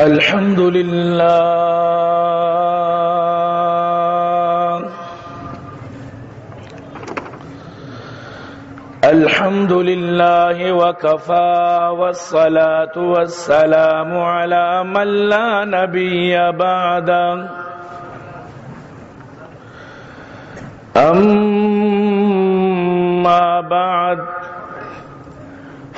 الحمد لله الحمد لله وكفى والصلاة والسلام على من لا نبي بعده أما بعد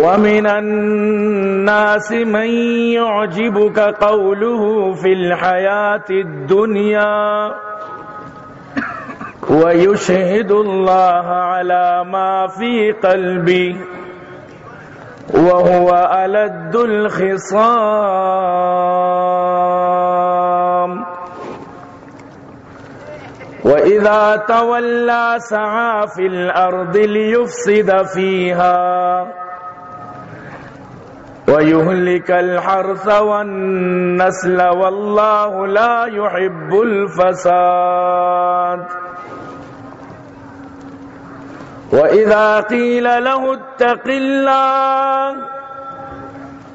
ومن الناس من يعجبك قوله في الحياة الدنيا ويشهد الله على ما في قلبه وهو ألد الخصام. وإذا تولى سعى في الأرض ليفسد فيها ويهلك الحرث والنسل والله لا يحب الفساد. وإذا قيل له اتق الله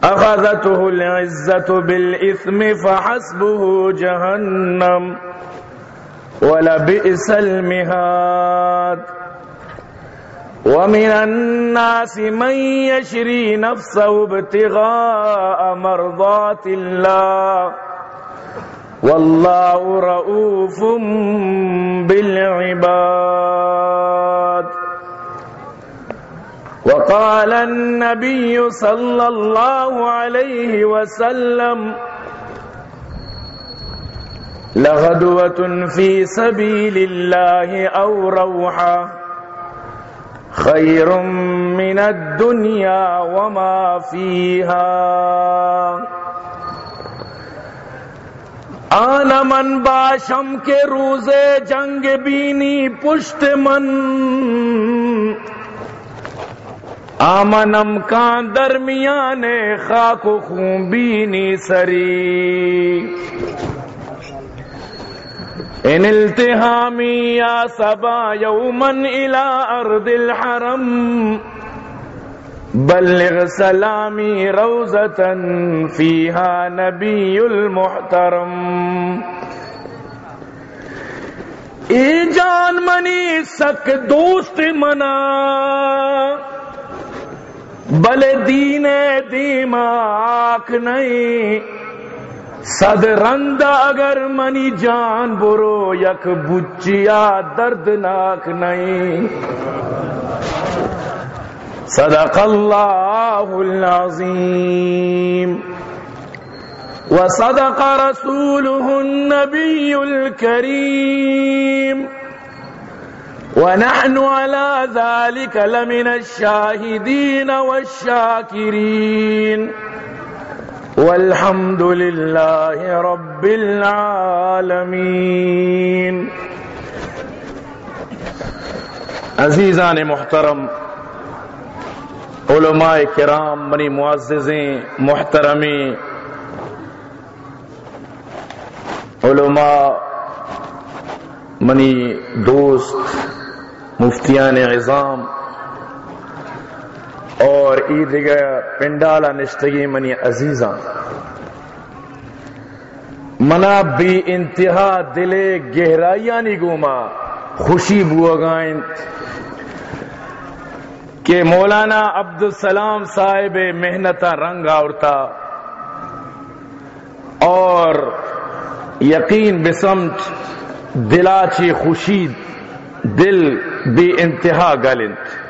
أخذته العزة بالإثم فحسبه جهنم ولبئس المهاد. ومن الناس من يشري نفسه ابتغاء مرضات الله. والله رؤوف بالعباد. وقال النبي صلى الله عليه وسلم لغدوة في سبيل الله أو روحه خير من الدنيا وما فيها آنا من باشم کے روزے جنگ بینی پشت من آمنم کان درمیان خاک و خون بینی سری ان التهامي يا صبا يوما الى ارض الحرم، بلغ سلامي روزة فيها نبي المحترم. ای جان منی سک دوست منا، بل دین دیما آنکھ نہیں صد رند اگر منی جان برو یک بچیا دردناک نہیں۔ صدق اللہ العظیم۔ وصدق رسوله النبي الكريم ونحن على ذلك لمن الشاهدين والشاكرين والحمد لله رب العالمين عزیزان محترم، علماء کرام منی معززیں محترمی علماء منی دوست، مفتیان عظام اور ای دیگر پنڈالا نشتگی منی عزیزاں۔ منا بھی انتہا دلے گہرائیاں نہیں گوما، خوشی بوگائیں کہ مولانا عبدالسلام صاحب محنتا رنگ آورتا۔ اور یقین بسمت دلاچی خوشی دل بھی انتہا گلنت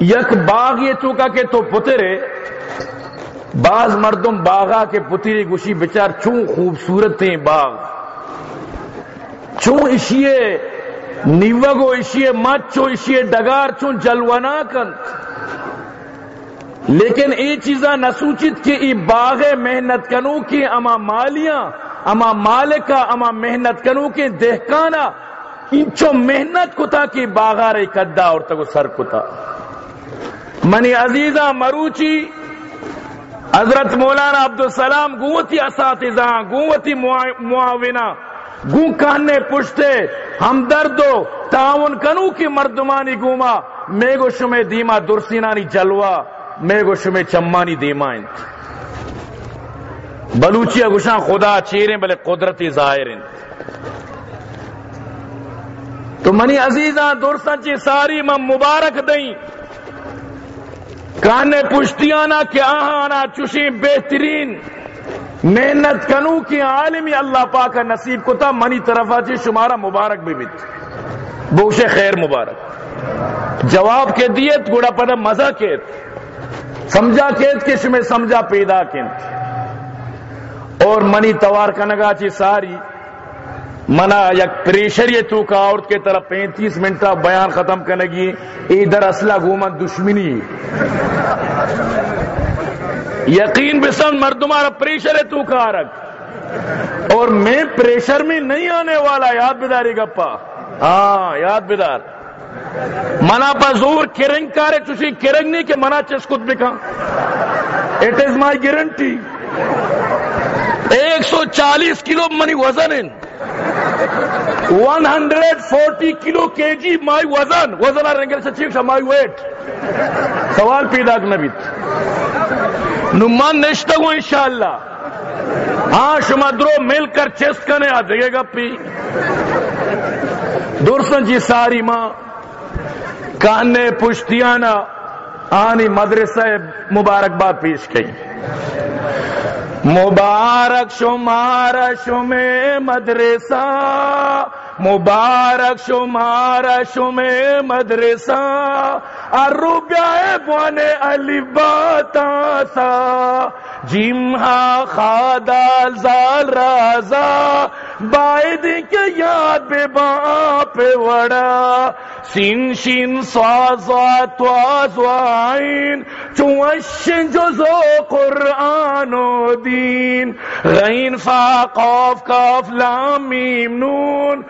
یک باغ یہ چوکا کہ تو پترے، بعض مردم باغا کے پتری گوشی بچار چون خوبصورت ہیں باغ۔ چون اشیے نیوگو اشیے مچو اشیے ڈگار، چون جلوانا کن۔ لیکن ای چیزاں نہ سوچت کہ ای باغ محنت کنو کی اما مالیاں، اما مالکا، اما محنت کنو کے دہکانا انچو محنت کتا کی باغار کدا اور تگو سر کتا۔ منی عزیزہ مروچی، حضرت مولانا عبدالسلام گوتی اساتذہ گوتی معاونہ گو کہنے پشتے ہم دردو تعاون کنو کی مردمانی گوما میں گو شمے دیما درسینانی جلوہ میں گو شمے چمانی دیما انت بلوچی اگوشان خدا چیریں بلے قدرتی ظاہر انت تو منی عزیزاں درسن چی ساری من مبارک دیں۔ کانے پشتیانا کہ آہانا چوشی بہترین۔ محنت کنو کی عالمی اللہ پاک نصیب کتا منی طرفا چی شمارا مبارک بھی بیت۔ بوش خیر مبارک۔ جواب کے دیت گوڑا پڑا مزہ کیت۔ سمجھا کیت کہ شمیں سمجھا پیدا کیت۔ اور منی توار کنگا چی ساری۔ منا یک پریشر یہ تو کا عورت کے طرف پینتیس منٹ کا بیان ختم کرنے گی ادھر اصلہ گھوما دشمنی۔ یقین بسن تمہارا پریشر ہے تو کا رکھ اور میں پریشر میں نہیں آنے والا، یاد بیداری گپا۔ ہاں یاد بیدار منا بزور کرنگ کارے، چوشی کرنگ نہیں کہ منا چسکت بکا اٹ از مائی گارنٹی ایک سو چالیس کلو منی وزن ہے۔ 140 کلو کے جی مائی وزن وزن آرگریشن چیف مائی ویٹ سوال پیدا نبیت نمان نشتا ہوں انشاءاللہ ہاں شما درو مل کر چیسٹ کنے آ جگہ گا پی درسن جی ساری ماں کانے پشتیانا آنی مدرسہ مبارکباد پیش گئی مبارک شمار شم مدرسہ، مبارک شمار شم مدرسہ اروبیا بونے علی باتا سا جیم خادال زال رازا باید کے یاد بے باپ وڑا سین شین سواز تواز وائن چوشن جزو قرآن فا قاف لام نون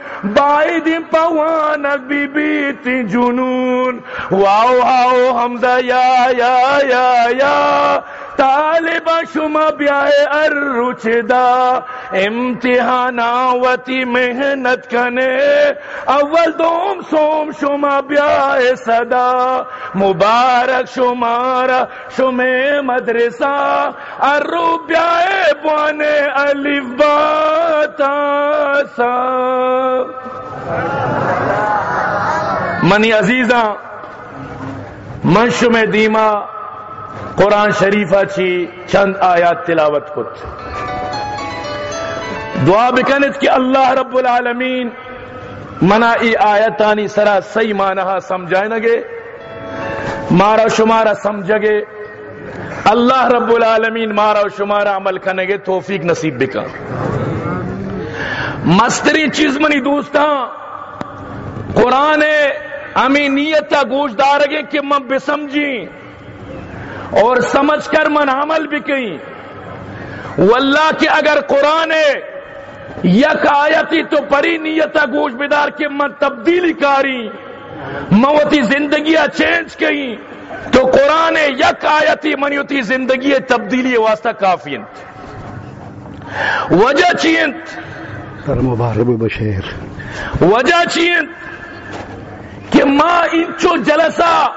جنون واو ہاو حمزہ یا یا یا یا شما بیائے ارچدا امتحانا وتی محنت کنے اول دوم سوم شما بیائے صدا، مبارک شمارا شمے مدرسہ، ارو بیائے بوانے الف باتا سا۔ منی عزیزاں، من شمے دیما، قرآن شریفہ چی چند آیات تلاوت کت۔ دعا بکنت کہ اللہ رب العالمین منا ای آیتانی سرا سی مانہا سمجھائے نگے مارا شمارا سمجھگے۔ اللہ رب العالمین مارا شمارا عمل کنگے توفیق نصیب بکا۔ مستری چیز منی دوستاں، قرآن امی نیتا گوش دارگے کہ من بسمجھیں اور سمجھ کر من عمل بھی کہیں واللہ کہ اگر قرآن ہے یک آیتی تو پری نیتا گوش بدار کے من تبدیلی کاری۔ موتی زندگی چینج کہیں تو قرآن یک آیتی منیوتی زندگی تبدیلی واسطہ کافی وجہ چینت مبارب بشیر وجہ چینت کہ ماں انچو جلسہ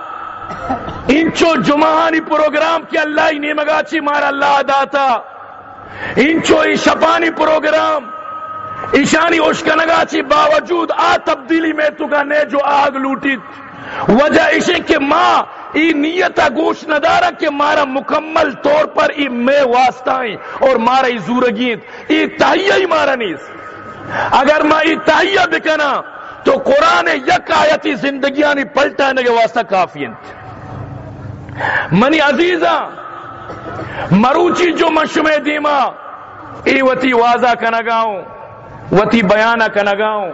انچو جمعانی پروگرام کی اللہ ہی نیمگا چی مارا اللہ داتا۔ انچو شپانی پروگرام۔ ایشانی اشکنگا چی باوجود آ تبدیلی میں تو کا نے جو آگ لوٹیت وجہ اسے کہ ماں ای نیتا گوش ندارا کہ مارا مکمل طور پر ای میں واسطائیں اور مارا ای زورگیت ای تحیہ ہی مارا نیس اگر ماں ای تحیہ بکنا تو قرآن یک آیتی زندگیانی پلٹانے کے واسطہ کافی انت منی عزیزہ مروچی جو مشم دیما ای وتی واضح کنگاؤں وتی بیانہ کنگاؤں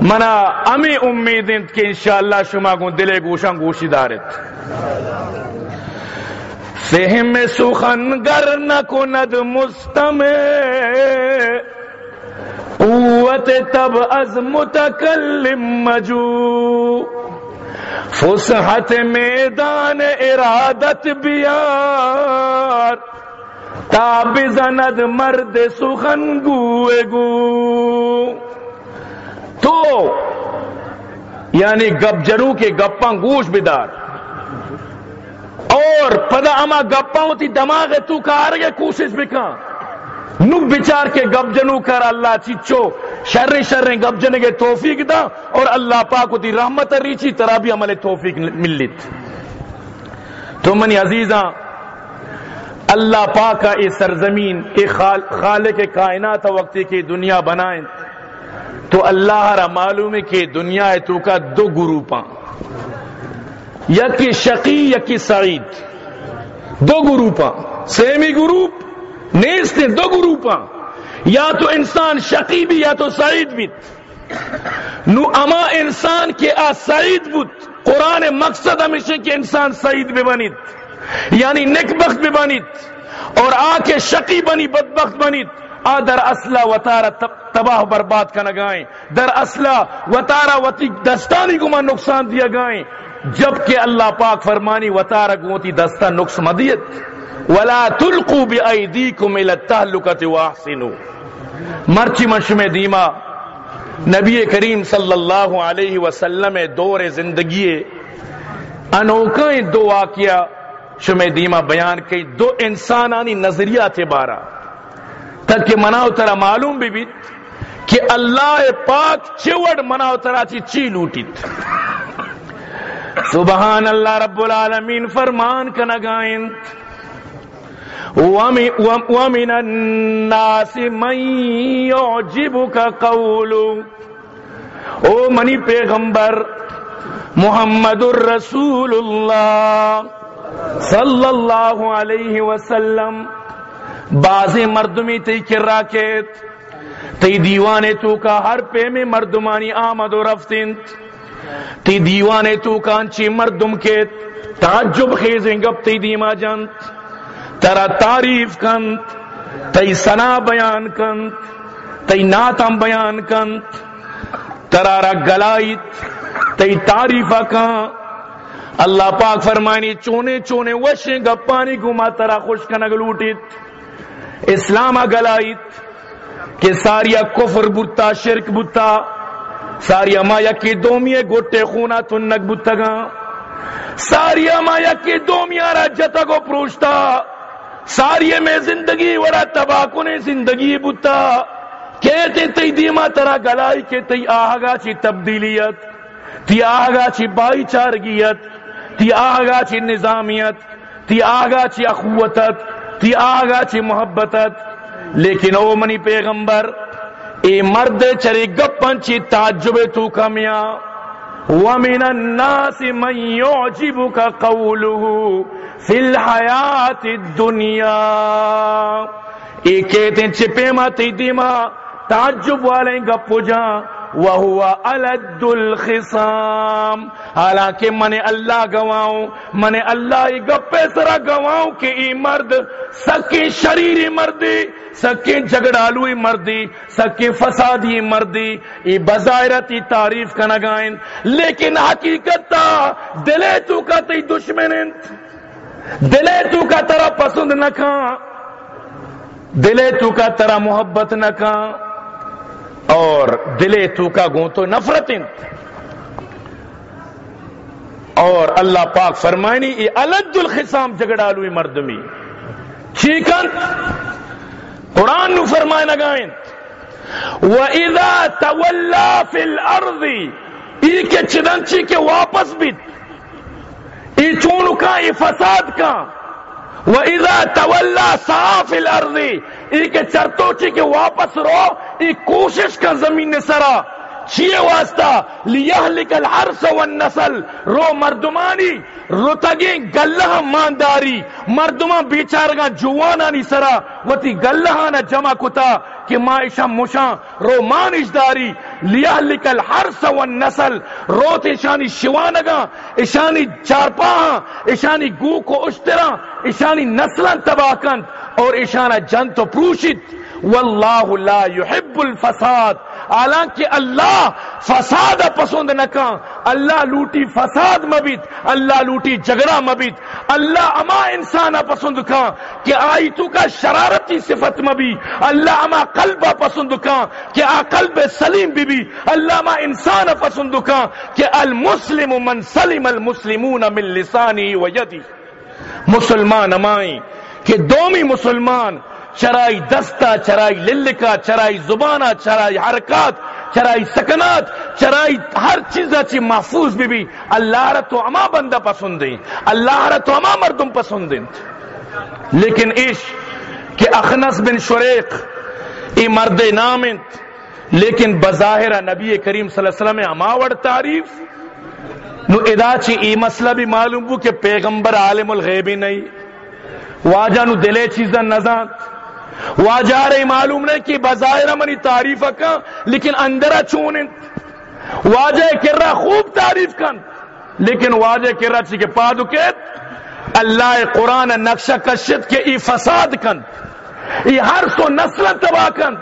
منا امی امید کہ انشاءاللہ شما گون دلے گوشاں گوشی دارت۔ فہم سخن گر نہ کند مستمع قوت تب از متکلم مجو۔ فسحت میدان ارادت بیار۔ تا بزند مرد سخن گوے گو تو یعنی گپ جرو کے گپاں گوش بدار اور پدا اما گپاں ہوتی دماغ تو کار گے کوشش بکا نو بچار کے گپ جنو کر اللہ چچو شر شر گپ جنے کے توفیق دا اور اللہ پاک ہوتی رحمت ریچی ترا بھی عمل توفیق ملت۔ تو منی عزیزاں اللہ پاک کا یہ سرزمین کے خالق کائنات وقت کی دنیا بنائیں۔ تو اللہ را معلوم ہے کہ دنیا ہے تو کا دو گروپاں۔ یکی شقی یکی سعید۔ دو گروپاں۔ سیمی گروپ نیستے دو گروپاں۔ یا تو انسان شقی بھی، یا تو سعید بھی۔ نو اما انسان کے آ سعید بت قرآن مقصد ہمیشہ کہ انسان سعید بھی بنیت۔ یعنی نک بخت بھی بنیت اور آ کے شقی بنی، بدبخت بنیت۔ آ، در اصلہ وطارہ تباہ برباد کا نگائیں در اصلہ وطارہ وطی دستانی گما نقصان دیا گائیں۔ جبکہ اللہ پاک فرمانی وطارہ گوتی دستہ نقص مدیت ولا تلقوا بأيديكم الى التهلكه واحسنوا مرچی مشم دیما، نبی کریم صلی اللہ علیہ وسلم دور زندگی انوکھا دو واقعہ۔ شم دیما بیان کی دو انسانانی نظریہ تھے بارہ تک مناو ترا معلوم بھی بیت کہ اللہ پاک چوڑ مناو ترا چی چی لوٹیت۔ سبحان اللہ رب العالمین فرمان کا نگائن وَمِنَ النَّاسِ مَنْ يُعْجِبُكَ قَوْلُ۔ او منی پیغمبر محمد الرسول اللہ۔ صلی اللہ علیہ وسلم بازی مردمی تی کر راکیت، تی دیوانے تو کا ہر پے میں مردمانی آمد و رفتن تی دیوانے تو کا انچی مردم کے تعجب خیزیں گب تی دیما جنت، ترا تعریف کنت، تی سنا بیان کنت، تی ناتم بیان کنت، ترا را گلائیت، تی تعریفہ کان اللہ پاک فرمانی چونے چونے، وشیں، گپانی گما ترا، خوش کنگ لوٹیت۔ اسلام گلائیت کہ ساریا کفر بتا، شرک بتا، ساریا مایا کی دومیے گوٹے خونا تنک بتگا ساریا مایا کی دومیا را جتا کو پروشتا۔ ساریا میں زندگی ورا تباہ زندگی بتا۔ کہتے تی دیما ترا گلائی کہ تی آہگا چی تبدیلیت، تی آہگا چی بائی چارگیت۔ تی آہگا چی نظامیت، تی آہگا چی اخوتت، تی آگا چی محبتت۔ لیکن او منی پیغمبر، اے مرد چری گپن چی تعجب تو کمیا۔ ومن الناس من يعجبك قوله في الحیات الدنیا اے کہتے ہیں چپے ما دیما تعجب والے گپو جاں، وہوا الد الخصام حالانکہ من اللہ گواؤں من اللہ گپے سرا گواؤں کہ ای مرد سکی شریری مردی، سکی جگڑالوی مردی، سکی فسادی مردی۔ ای بظاہرتی تعریف کا نگائن لیکن حقیقت تا دلے تو کا تی دشمن دلے تو کا ترا پسند نہ کھا دلے تو کا ترا محبت نہ کھا اور دلے تو کا گوں تو نفرت اور اللہ پاک فرمائنی یہ الد الخسام جگڑالوی مردمی۔ چیکن؟ قرآن نو فرمائے نگائیں وَإِذَا تَوَلَّا فِي الْأَرْضِ، ای کے چدنچی کے واپس بیت۔ ای چونو کا، ای فساد کا۔ وَإِذَا تَوَلَّا صَافِ الْأَرْضِ ای کے چرتوچی کے واپس رو ای کوشش کا زمین سرا۔ چیئے واسطہ لیہلک الحرس والنسل، رو مردمانی رتگیں گلہ مانداری مردمان بیچارگاں جوانانی سرا، وتی گلہانا جمع کتا، کہ ما اشام مشان رو مان اشداری لیہلک الحرس والنسل روت اشانی شوانگاں اشانی چارپاہاں اشانی گو کو اشترا اشانی نسلان تباکن اور اشانہ جن تو پروشت واللہ لا يحب الفساد حالانکہ اللہ فساد پسند نہ کان اللہ لوٹی فساد مبیت اللہ لوٹی جگڑا مبیت اللہ اما انسان پسند کان کہ آئی تو کا شرارتی صفت مبی اللہ اما قلب پسند کان کہ آ قلب سلیم بی بی اللہ اما انسان پسند کان کہ المسلم من سلم المسلمون من لسانی و یدی۔ مسلمان امائیں کہ دومی مسلمان چرائی دستا چرائی للکا، چرائی زبانہ، چرائی حرکات، چرائی سکنات، چرائی ہر چیز اچھی محفوظ بھی بھی اللہ را تو اما بندہ پسند ہیں۔ اللہ را تو اما مردم پسند ہیں۔ لیکن ایش کہ اخنس بن شریق، ای مرد نامنت لیکن بظاہرہ نبی کریم صلی اللہ علیہ وسلم اماوڑ تعریف۔ نو ادا چی ای مسئلہ بھی معلوم ہو کہ پیغمبر عالم الغیبی نہیں۔ واجہ نو دلے چیزا نزانت واجہ رہی معلوم نہیں کہ بظاہرہ منی تعریف کا لیکن اندرہ چونن۔ واجہ کر رہا خوب تعریف کن لیکن واجہ کر رہا چی پادو کہت اللہ قرآن نقشہ کشت کے ای فساد کن ای ہر سو نسل تباہ کن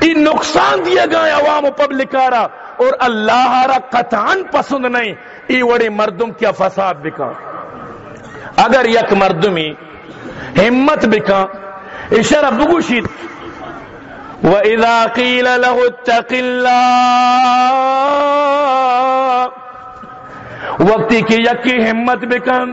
ای نقصان دیا گئے عوام و پبلکارا اور اللہ را قطعان پسند نہیں۔ ای وڑی مردم کیا فساد بکا اگر یک مردمی ہمت بکا اشارہ بگوشید. وَإِذَا قيل له اتق الله وقتی کی یکی ہمت بکن،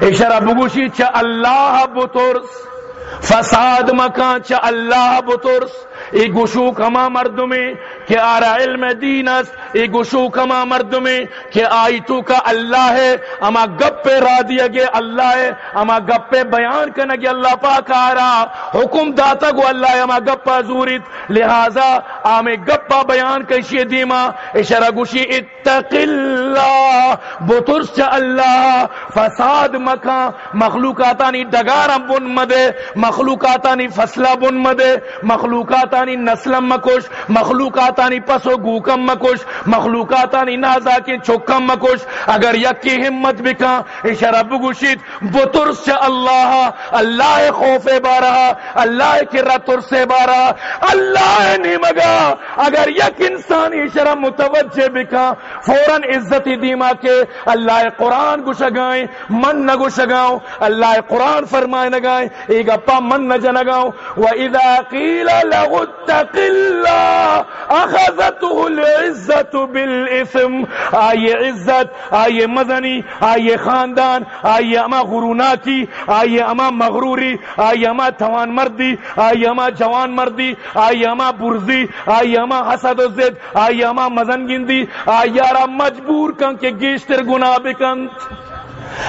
اشارہ بگوشی چا اللہ بطرس فساد مکان چا اللہ بطرس، ای گشو کما مردمی کہ آرہ علم دین است، ای گشو کما مردمی کہ آئی تو کا اللہ ہے، اما گپ پہ را دیا گے اللہ ہے، اما گپ پہ بیان کرنا گے اللہ پاک آرہ حکم داتا گو اللہ ہے، اما گپ پہ زورت لہذا آمیں گپ پہ بیان کشی دیما، اشارہ گوشی اتق اللہ، بطرس چا اللہ، فساد مکان، مخلوقاتانی ڈگارم بن مدے۔ مخلوقاتانی فصلہ بن مدے، مخلوقاتانی نسلم مکش مخلوقاتانی پسو گوکم مکش مخلوقاتانی نازا کی چکم مکش اگر یکی ہمت بکا اشارہ بگوشید بطرس چا اللہ اللہ خوف بارا، اللہ کرا ترس بارا، اللہ نیمگا اگر یک انسان اشارہ متوجہ بکا، فوراً عزت دیما کے اللہ قرآن گشگائیں من نہ گشگاؤں اللہ قرآن فرمائے نگائیں۔ ایک اپا من نہ جنگاؤں. وَإِذَا قِيلَ لَهُ اتَّقِ اللَّهِ أَخَذَتُهُ الْعِزَّةُ بِالْإِثْمِ آئیے عزت، آئیے مدنی، آئیے خاندان، آئیے اما غروناکی آئیے اما مغروری، آئیے اما توان مردی، آئیے اما جوان مردی، آئیے اما برزی، آئیے اما حسد و زد، آئیے اما مزن گندی، آئیے را مجبور کن کہ گیشتر گناہ بکند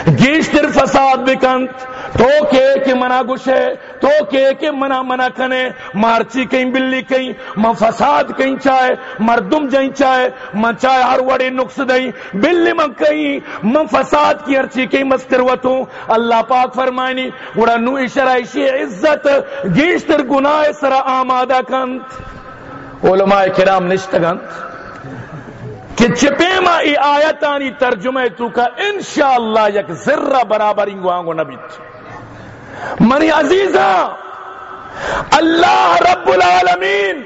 گیشتر فساد بکند تو کہ کہ منا گشے، تو کہ کہ منا منا کنے، مارچی کہیں بلی کہیں من فساد کہیں چاہے مردم جائیں چاہے من چاہے ہر وڑے نقص دیں بلی من کہیں من فساد کی ہرچی کہیں مستروتوں اللہ پاک فرمائنی وڑا نو اشرائشی عزت، گیشتر گناہ سر آمادہ کند۔ علماء کرام نشتگند کہ چپے ما ای آیتانی ترجمہ تو کا انشاءاللہ یک ذرہ برابر انگو آنگو نبیت۔ منی عزیزہ، اللہ رب العالمین،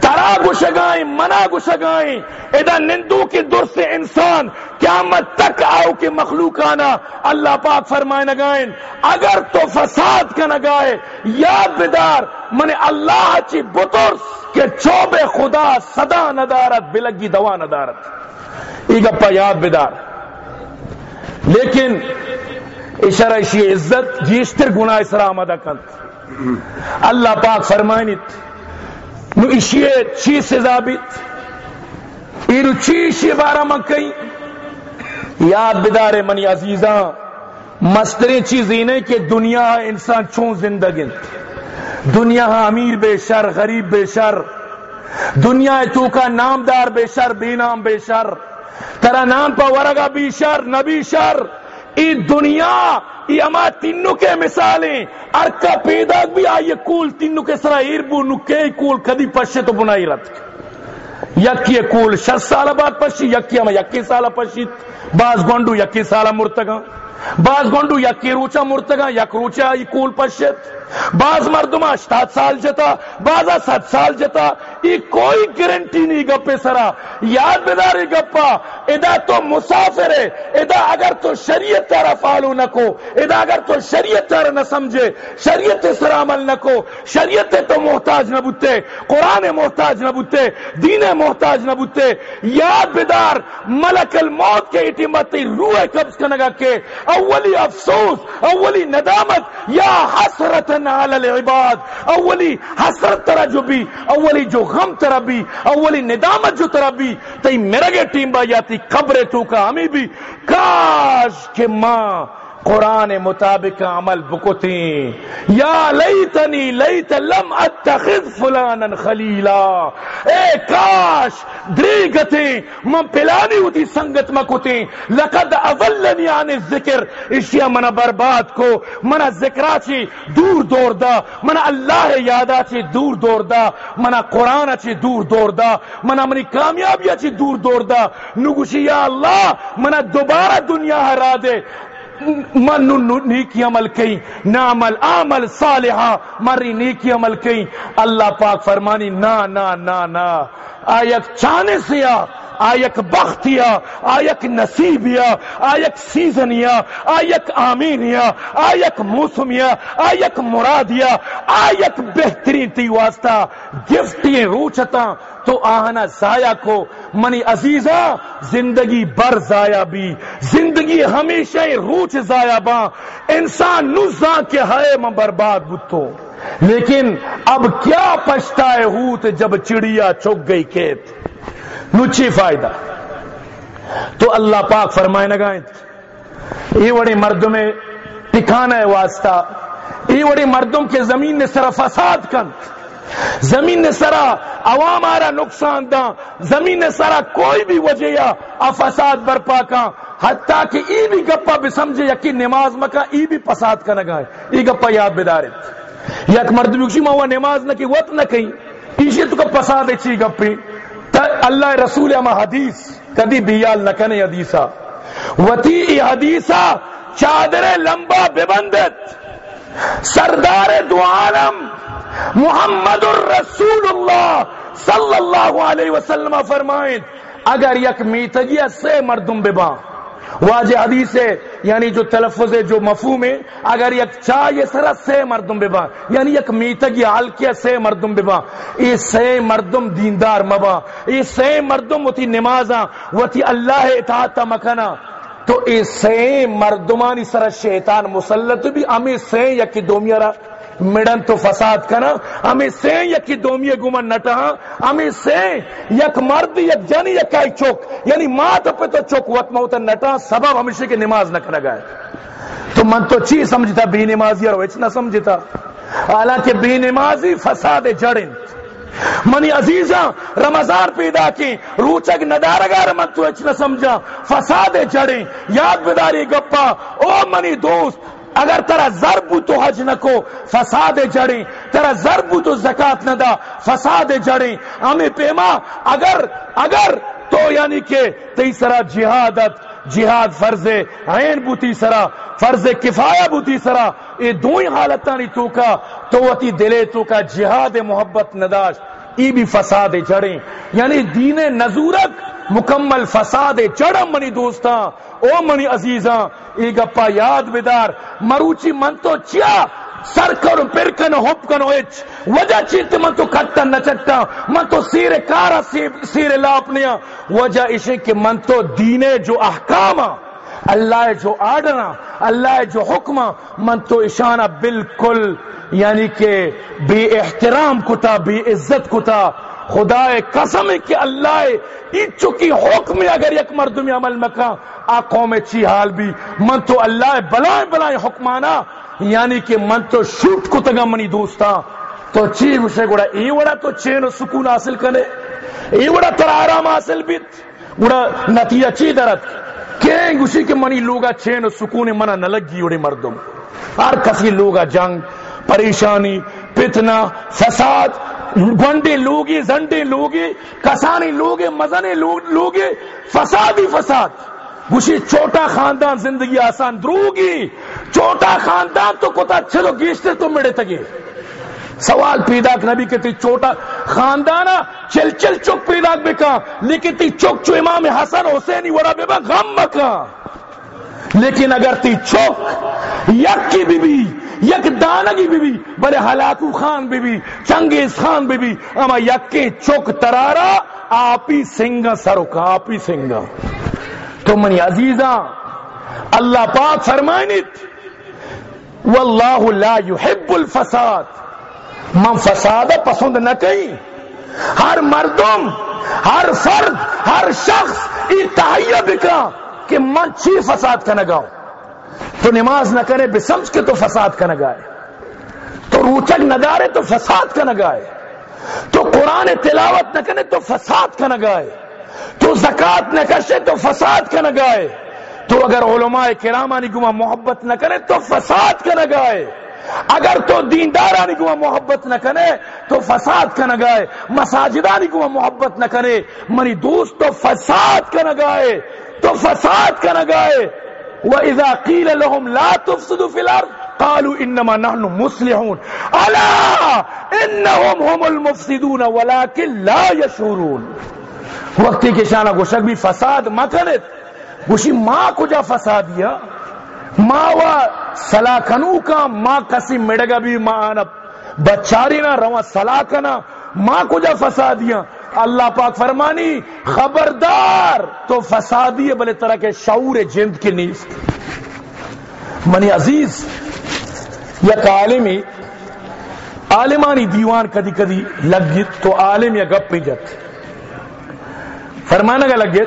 ترا گشگائیں، منا گشگائیں ادا نندو کی در سے انسان قیامت تک آؤ کہ مخلوقانا اللہ پاک فرمائے نگائیں، اگر تو فساد کا نگائے یاد بدار من اللہ چی بطرس کہ چوب خدا صدا ندارت، بلگی دوا ندارت۔ ای گپا یاد بدار لیکن اشی عزت، جیشتر گناہ اسرا آمدہ کند اللہ پاک فرمائنیت نو اشیے چی سے ثابت ایرو چی اشیے بارہ مکئی یاد بدار منی عزیزاں مستریں چیزیں نہیں کہ دنیا انسان چون زندگی دنیا امیر بے شر، غریب بے شر. دنیا تو کا نامدار بے شر، بے نام بے شر. ترا نام پا ورگا بی شر، نبی شر. ای دنیا، ای اما تینو کے مثالیں۔ ارکا پیدا بھی آئیے کول، تینو کے سرا ایربو نکے کول کدی پشے تو بنائی رت یکی کول شس سال بعد پشی، یکی اما یکی سال پشی۔ باز گونڈو یکی سال مرتگا باز گونڈو یکی روچا مرتگا یک روچا ای کول پشت بعض مردما اشتاد سال جتا بعضا ست سال جتا، ای کوئی گرنٹی نہیں گپے سرا، یاد بداری گپا، ادا تو مسافر ہے، ادا اگر تو شریعت تارا فالو نکو، ادا اگر تو شریعت تارا نہ سمجھے، شریعت سر عمل نکو، شریعت تو محتاج نہ بوتے، قرآن محتاج نہ بوتے، دین محتاج نہ بوتے، یاد بدار ملک الموت کے اٹمتی روح قبض کنگا کے، اولی افسوس، اولی ندامت، یا حسرت علی العباد. اولی حسرت ترا جو بھی اولی جو غم ترا بھی اولی ندامت جو ترا بھی تئی میرے گے ٹیم با جاتی قبر تو کا ہمیں بھی. کاش کہ ماں قرآن مطابق عمل بکتیں یا لیتنی لیت لم اتخذ فلانا خلیلا۔ اے کاش دری دریگتیں من پلانی ہوتی سنگت مکتیں لقد اولنی عن الذکر۔ اشیا من برباد کو من ذکرہ چی، دور دور دا۔ من اللہ یادا چی، دور دور دا۔ من قرآن چی، دور دور دا۔ من منی کامیابی چی، دور دور دا۔ نگوشی یا اللہ من دوبارہ دنیا ہرا دے۔ من نیکی عمل کئی نعمل عمل صالحہ، مری نیکی عمل کئی اللہ پاک فرمانی، نا نا نا نا۔ آیک چانے سیا آیک بختیا آیک نصیبیا آیک سیزنیا آیک آمینیا آیک موسمیا آیک مرادیا آیک بہترین تی واسطہ، گفٹی روچتا تو آہنا ضائع کو، منی عزیزہ، زندگی بر ضائع بھی، زندگی ہمیشہ روچ ضائع با انسان نزا کے ہائے میں برباد بتو لیکن اب کیا پچھتائے ہوت جب چڑیا چک گئی کھیت؟ نچی فائدہ؟ تو اللہ پاک فرمائے نگائیں یہ بڑی مردوں میں ٹکانا ہے واسطہ یہ بڑی مردوں کے زمین نے صرف فساد کن، زمین نے سرا عوام آرا نقصان دا، زمین نے سرا کوئی بھی وجہ یا افساد برپا کا، حتیٰ کہ ای بھی گپا بھی سمجھے یکی نماز مکا، ای بھی پساد کا نگائے ای گپا یاد بدارت یک مرد بکشی ماں نماز نہ کی، وقت نہ کہیں ایشی تو کا پساد اچھی گپی؟ اللہ رسول اما حدیث، کدی بیال نہ کنے حدیثا وتی ای حدیثا چادر لمبا ببندت۔ سردار دو عالم، محمد الرسول اللہ صلی اللہ علیہ وسلم فرمائیں، اگر یک میتگی سے مردم ببا واجہ حدیث ہے یعنی جو تلفظ ہے، جو مفہوم ہے، اگر یک چاہ یہ سرا سے مردم ببا یعنی یک میتگی حالکیہ سے مردم ببا، یہ سے مردم دیندار مبا، یہ سے مردم وتی نمازاں، وتی اللہ اطاعت مکنا تو اے سے مردمانی سر شیطان مسلط بھی، ہمیں سے یکی دومیرہ مڑن تو فساد کنا۔ ہمیں سے یکی دومی گمن نٹا۔ ہمیں سے یک مرد، یک جانی یک کئی چوک۔ یعنی ماں پہ تو چوک وقت موتا نٹا۔ سبب ہمیشہ کی نماز نہ کرنا گئے۔ تو من تو چی سمجھتا؟ بی نمازی اور وچ نہ سمجھتا۔ حالانکہ بی نمازی فساد جڑن۔ منی عزیزاں، رمضان پیدا کی۔ روچک ندارگار من تو اچ نہ سمجھا۔ فساد جڑیں یاد بداری گپا۔ او منی دوست اگر ترا ضرب تو حج نہ کو، فساد جڑیں، ترا ضرب تو زکات نہ دا، فساد جڑیں۔ ہمیں پیما، اگر اگر تو یعنی کہ تیسرا جہادت، جہاد فرض عین بوتی سرا، فرض کفایہ بوتی سرا یہ دو ہی حالتانی تو کا تو وتی دلے تو کا جہاد محبت نداش ای بھی فساد جڑیں یعنی دین نزورت مکمل فساد چڑم منی دوستاں۔ او منی عزیزاں، ای گپا یاد بدار، مروچی من تو چیا؟ سر کر پھر کن ہوپ کن ہوچ وجہ چیت من تو کھٹا نچٹا من تو سیر کارا، سیر لاپنیا وجہ اسے کہ من تو دینے جو احکاما اللہ جو آڈنا، اللہ جو حکم، من تو اشانہ بالکل یعنی کہ بے احترام کتا، بے عزت کتا۔ خدا قسم کہ اللہ ایچو کی حکم اگر یک مرد میں عمل مکا، آ قوم چی حال بھی۔ من تو اللہ بلائیں بلائیں حکمانا یعنی کہ من تو شوٹ کو تگا منی دوستا۔ تو چی مجھے گوڑا، ای وڑا تو چین و سکون حاصل کرے۔ ای وڑا تر آرام حاصل بیت۔ گوڑا نتیجہ چی درد؟ کہیں گوشی کہ منی لوگا چین و سکون منہ نلگی وڑے مردم ہر کسی لوگا جنگ پریشانی پتنا فساد گنڈے لوگی زنڈے لوگی کسانی لوگے مزنے لوگے فساد ہی فساد گوشی چھوٹا خاندان زندگی آسان دروگی چوٹا خاندان تو کتا چلو گیشتے تو مڑے تگے سوال پیدا کہ نبی کہ تی چوٹا خاندانا چل چل چک پیدا بکا لیکن تی چک چو امام حسن حسینی ورا بے با غم بکا لیکن اگر تی چک یک کی بی بی یک دانگی بی بی بلے ہلاکو خان بی بی چنگیز خان بی بی اما یک کے چک ترارا، آپی سنگا سرکا، آپی سنگا۔ تو منی عزیزاں، اللہ پاک فرمائنیت، واللہ لا يحب الفساد۔ من فساد پسند نہ کہیں ہر مردم، ہر فرد، ہر شخص یہ بکا کہ من چی فساد کا نگاؤں تو نماز نہ کرے، بے سمجھ کے تو فساد کا نگائے تو روچک نہ دارے تو فساد کا نگائے تو قرآن تلاوت نہ کرے تو فساد کا نگائے تو زکات نہ کشے تو فساد کا نگائے تو اگر علماء کرامانی گما محبت نہ کرے تو فساد کا نگائے اگر تو دیندارانی کو محبت نہ کرے، تو فساد کا نہ گائے مساجدانی کو محبت نہ کرے، منی دوست تو فساد کا نہ گائے، تو فساد کا نہ گائے۔ وَإِذَا قِيلَ لَهُمْ لَا تُفْسِدُوا فِي الْأَرْضِ قالوا انما نحن مصلحون۔ الا انهم هم المفسدون ولكن لا يشعرون۔ وقتی کے شانہ گوشک بھی فساد مکنت گوشی ماں کجا فسادیا ماں و سلاکنو کا، ماں کسی مڑگا بھی ماں آنا بچاری نہ رواں سلاکنا، ماں کو جا فسادیاں۔ اللہ پاک فرمانی، خبردار، تو فسادی بلے طرح کے شعور جند کی نیز۔ منی عزیز، یک عالمی، عالمانی دیوان کدی کدی لگ تو عالم یا گپ پی جت فرمانا گا لگ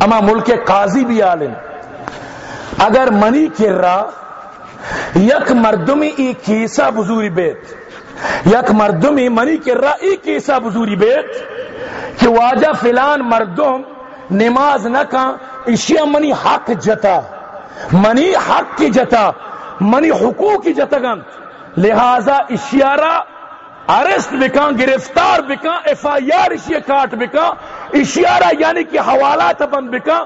اما ملک قاضی بھی عالم۔ اگر منی کر یک مردمی ای کیسا بزوری بیت. یک مردمی منی کر ای کیسا بزوری بیت کہ واجہ فلان مردم نماز نہ کھا اشیا منی حق جتا. منی حق کی جتا، منی حقوق کی جتا گن لہذا اشیارہ ارسٹ بکا گرفتار بکا ایف آئی آر اشیا کاٹ بکا اشیارہ یعنی کہ حوالات بند بکا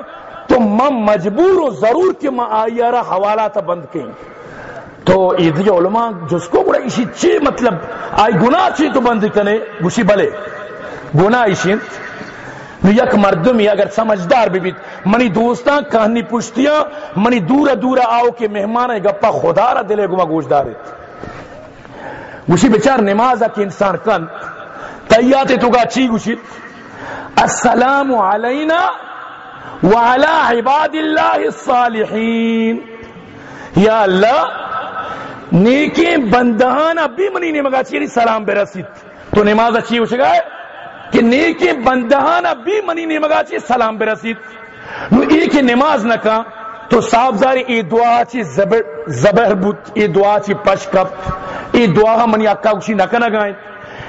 تو من مجبور و ضرور کہ میں آئیارہ حوالات بند کیں تو ایدی علماء، جس کو بڑا اسی چی مطلب آئی گناہ چی تو بند کنے، گوشی بلے۔ گناہ اسی نو یک مردمی اگر سمجھدار بھی بیت منی دوستاں کہانی پوچھتیاں، منی دورا دورا آؤ کے مہمان گپا خدا را دلے گما گوش دارت گوشی بچار نماز کی انسان کن، تیاتے تو گا چی گوشی؟ السلام علینا وعلى عباد الله الصالحين. یا اللہ نیکی بندہان ابھی منی نے مگا چیری سلام برسید تو نماز اچھی ہو شگا ہے؟ کہ نیکی بندہان ابھی منی نے مگا چیری سلام برسید نو ایک نماز نہ کا تو صاحب داری ای دعا چی زبر زبر بود ای دعا چی پشکپ، ای دعا منی اکا کشی نہ کنا گائیں.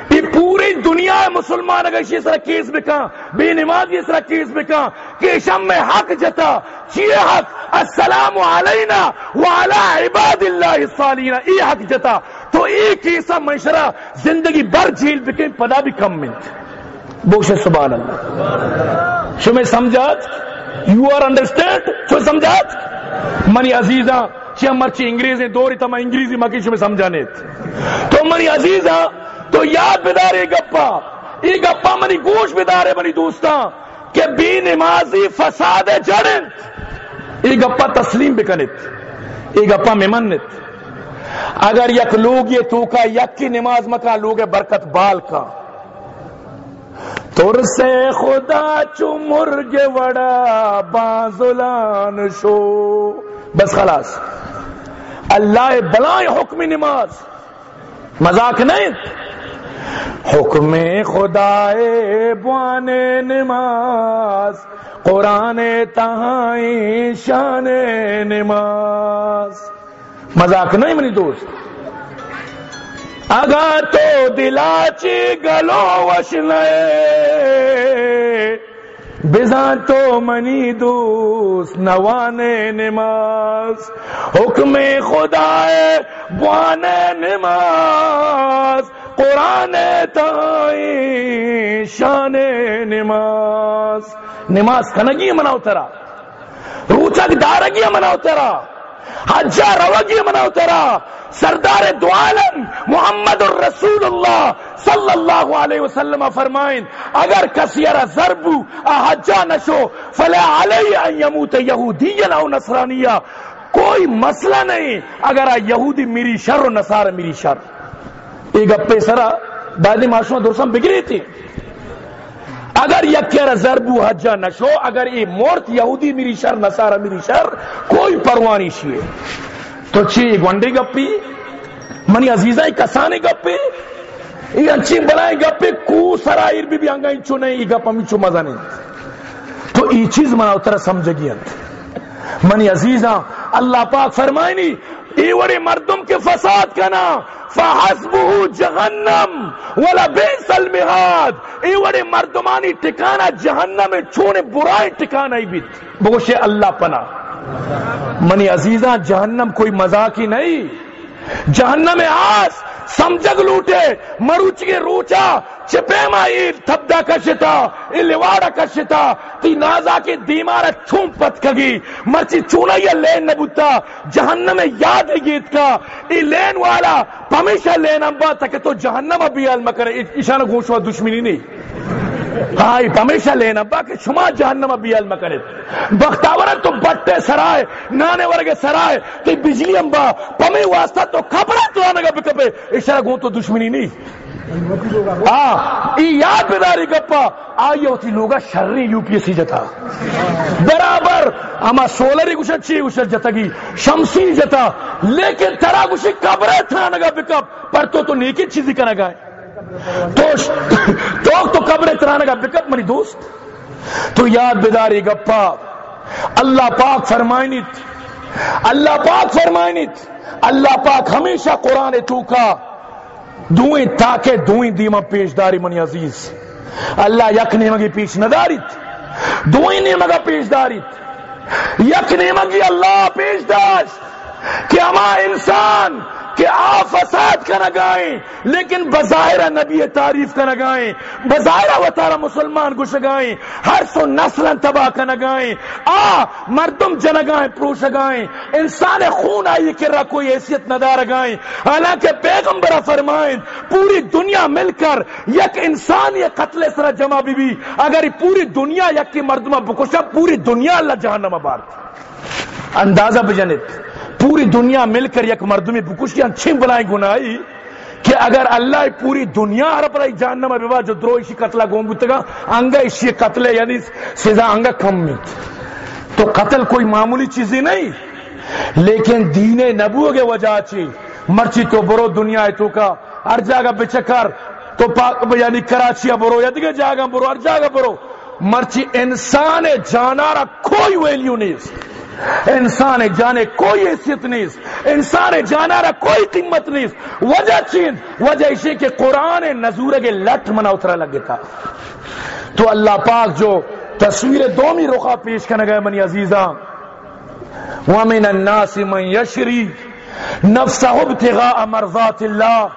یہ پوری دنیا مسلمان، اگر اس طرح کیس بکا بے نماز اس طرح کیس بکا کہ شم میں حق جتا چیئے حق، السلام علینا وعلا عباد اللہ الصالحین ای حق جتا۔ تو ایک ایسا معاشرہ زندگی بر جھیل بکے پدا بھی کم منت بوش سبحان اللہ۔ شو میں سمجھات؟ یو آر انڈرسٹینڈ شو سمجھات؟ منی عزیزاں چی مرچی انگریزیں دوری تمہ انگریزی مکی شو میں سمجھانے تو منی عزیزاں تو یاد بدارے گپا. ای گپا منی گوش بدارے منی دوستاں کہ بی نمازی فساد جڑنت ای گپا تسلیم بکنت ای گپا ممنت اگر یک لوگ یہ تو کا یک کی نماز مکا، لوگ برکت بال کا. تر سے خدا چو مرگ وڑا بازلان شو. بس خلاص. اللہ بلائیں حکم نماز. مذاق نہیں؟ حکم خدا بوان نماز، قرآن تہائیں شان نماز۔ مذاق نہیں منی دوست۔ اگا تو دلاچی گلو وشنے بزان تو منی دوست نوان نماز۔ حکم خدا بوان نماز۔ قرآن تائی شان نماز۔ نماز کنگی مناو ترا روچک دارگی مناو ترا حجا روگی منا اترا سردار دعالم محمد الرسول اللہ صلی اللہ علیہ وسلم فرمائن اگر کسی ارا ضربو حجا نشو فلا علی ان یموت یہودیا او نصرانیہ۔ کوئی مسئلہ نہیں، اگر یہودی میری شر و نصار میری شر۔ ایک گپے سرا بعد معاشروں درسم بگری تھی اگر یکر ضربو حجا نشو اگر یہ مورت یہودی میری شر نصارہ میری شر کوئی پروانی شیئے تو چی گونڈی گپی منی عزیزہ کسانے گپی یہ اچھی بنائے گپی کو سرائر بھی بھی آنگا انچو نہیں یہ گپ ہم انچو مزہ نہیں تو یہ چیز منا اترا سمجھ گیا منی عزیزہ اللہ پاک فرمائنی ایوڑی مردم کے فساد کنا فحسبه جہنم ولا بیس المہاد۔ ایوڑی مردمانی ٹکانا جہنم میں چھونے، برائی ٹکانا ہی بیت بگوشے اللہ پنا منی عزیزہ جہنم کوئی مذاقی نہیں۔ جہنم آس سمجھگ لوٹے، مروچ کے روچا، چپے مائی تھبدا کشتا ای کشتا تی نازا کے دیمارا چھوم پت کگی مرچی چونا یا لین نبوتا جہنم یاد گیت کا، ای لین والا پمیشہ لین امبا تک تو جہنم ابھی علم کرے اشانہ گوشوا دشمنی نہیں۔ ہاں ہمیشہ لینا باقی شما جہنم ابھی علم کرے۔ بختاورن تو بٹے سرائے، نانے ورگے سرائے کہ بجلی امبا پمی واسطہ تو کھپڑا تو آنے گا بکپے اشارہ گون تو دشمنی نہیں۔ ہاں ای یاد بیداری گپا، آئی ہوتی لوگا شرری یو پی سی جتا۔ برابر، اما سولری گوشت چی گوشت جتا گی، شمسی جتا۔ لیکن ترا گوشی کبرے تھا نگا بکپ پر تو تو نیکی چیزی کا نگائے تو تو قبر ترانے کا پک منی دوست. تو یاد بیداری گپا. اللہ پاک فرمائنیت اللہ پاک فرمائنیت اللہ پاک ہمیشہ قرآن تو کا دوئیں تاکہ دوئیں دیما پیش داری منی عزیز. اللہ یک نیمگی پیش نداریت دوئیں نیمگا پیش داریت یک نیمگی اللہ پیش داشت کہ ہما انسان کہ آ فساد کا نگائیں لیکن بظاہرہ نبی تعریف کا نگائیں بظاہرہ و تارا مسلمان کو شگائیں ہر سو نسل تباہ کا نگائیں آ، مردم جنگائیں پروش گائیں انسان خون آئی کہ رہا کوئی حیثیت ندار گائیں حالانکہ پیغمبر فرمائیں، پوری دنیا مل کر یک انسان یہ قتل سرہ جمع بھی بھی اگر پوری دنیا یک کی مردمہ بکشا، پوری دنیا اللہ جہنم بار اندازہ بجنت پوری دنیا مل کر یک مردمی بکشیاں چھم بلائیں گناہی؟ کہ اگر اللہ پوری دنیا ہر پر جاننا میں جو درو اسی قتلہ گون انگا اسی قتل یعنی سزا انگا کم میت۔ تو قتل کوئی معمولی چیزی نہیں، لیکن دین نبو کے وجہ چی مرچی تو برو دنیا ہے تو کا، ہر جاگہ بچکر تو پاک یعنی کراچی برو یا دیگه جاگہ برو، ہر جاگہ برو۔ مرچی انسان جانارا کوئی ویلیو نہیں انسان جانے کوئی حیثیت نہیں انسان جانا رہا کوئی قیمت نہیں وجہ چین؟ وجہ اسی کہ قرآن نزور کے لٹ منا اترا لگے تھا۔ تو اللہ پاک جو تصویر دومی رخا پیش کرنے گئے، منی عزیزہ وَمِنَ النَّاسِ مَنْ يَشْرِي نَفْسَهُ ابْتِغَاءَ مَرْضَاتِ اللَّهِ